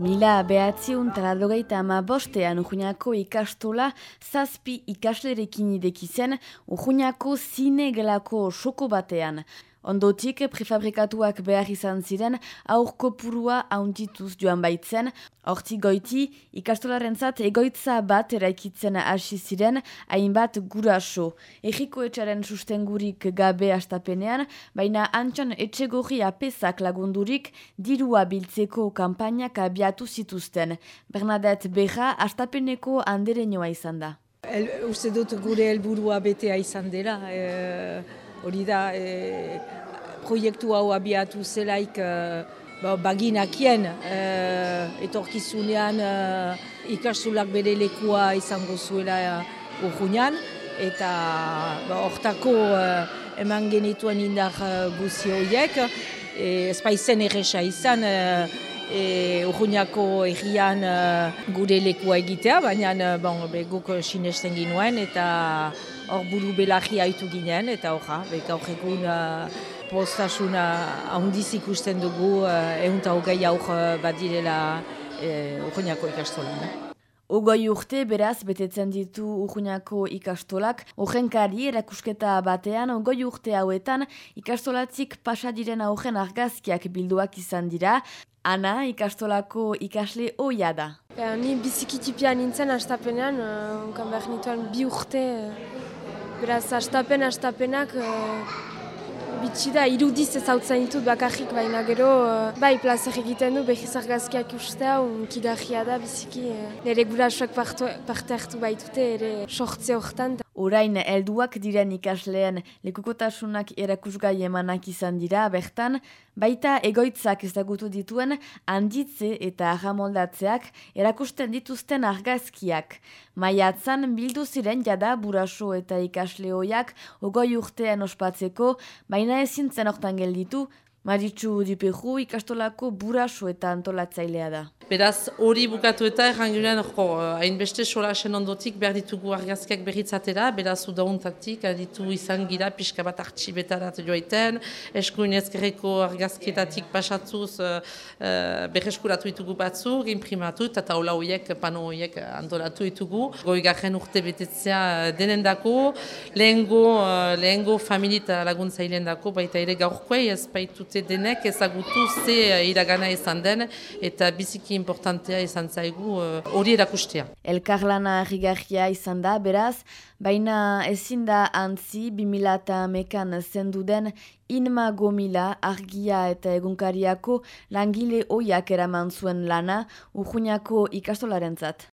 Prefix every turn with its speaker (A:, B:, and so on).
A: Mila behatziun taladogeita ama bostean Urruñako ikastola zazpi ikaslerekin idekizen Urruñako zine gelako soko batean. Ondotik, prefabrikatuak behar izan ziren, aurko purua hauntituz joan baitzen, horti goiti, ikastolaren zat egoitza bat eraikitzen hasi ziren, hainbat guraso. Ejiko etxaren sustengurik gabe astapenean, baina antxon etxegorri apesak lagundurik, dirua biltzeko kampainak abiatu zituzten. Bernadette Beja, astapeneko handere nioa izan da.
B: El, uste dut gure helburua betea izan dela. E hori da e, proiektu hau abiatu zelaik e, ba, baginakien e, etorkizunean e, ikasulak bere lekua izango zuela urruñan. Eta ba, hortako e, eman genituen indar guzi horiek. E, ez baizen erresa izan e, e, urruñako egian e, gure lekua egitea, baina bon, be, guk sinesten ginuen eta hor buru belarri haitu ginen, eta horra, beka horrekun uh, postasuna ahondiz ikusten dugu egun eta hogei aur uh, bat direla uh, urruñako ikastolan.
A: Ogoi urte beraz betetzen ditu urruñako ikastolak, horrenkari erakusketa batean, ogoi urte hauetan ikastolatzik pasadiren aurren argazkiak bilduak izan dira, Ana ikastolako ikasle oia da.
C: Ja, ni bizikitipia nintzen astapenean, uh, behar nituen bi urte Beraz, astapen, astapenak, uh, bitxi da, irudiz ez hau ditut bakarrik, baina gero, uh, bai, plazer egiten du, behiz argazkiak ustea, unkigarria da, biziki, uh, nire gurasoak parte hartu baitute, ere sortze horretan.
A: Orain helduak diren ikasleen lekukotasunak erakusgai emanak izan dira bertan, baita egoitzak ezagutu dituen handitze eta ahamoldatzeak erakusten dituzten argazkiak. Maiatzan bildu ziren jada buraso eta ikasleoiak ogoi urtean ospatzeko, baina ezin zen hortan gelditu, Maritxu Dipeju ikastolako buraso eta antolatzailea da.
D: Beraz, hori bukatu eta errangunean, hainbeste solasen ondotik behar ditugu argazkiak berritzatera, beraz, udauntatik, ditu izan gira, pixka bat artxibetarat joaiten, eskuin ezkerreko argazkietatik pasatzuz uh, uh, berreskuratu ditugu batzuk, imprimatu, eta taula horiek, pano horiek antolatu ditugu. Goi garen urte betetzea denendako, lehengo, lehengo familita laguntzailean dako, baita ere gaurkoei, ez baitute denek ezagutu ze iragana izan den, eta biziki importantea izan zaigu eh, hori erakustea.
A: Elkarlana rigarria izan da, beraz, baina ezin da antzi 2000 mekan zendu den Inma Gomila argia eta egunkariako langile oiak eraman zuen lana urjuñako ikastolaren zat.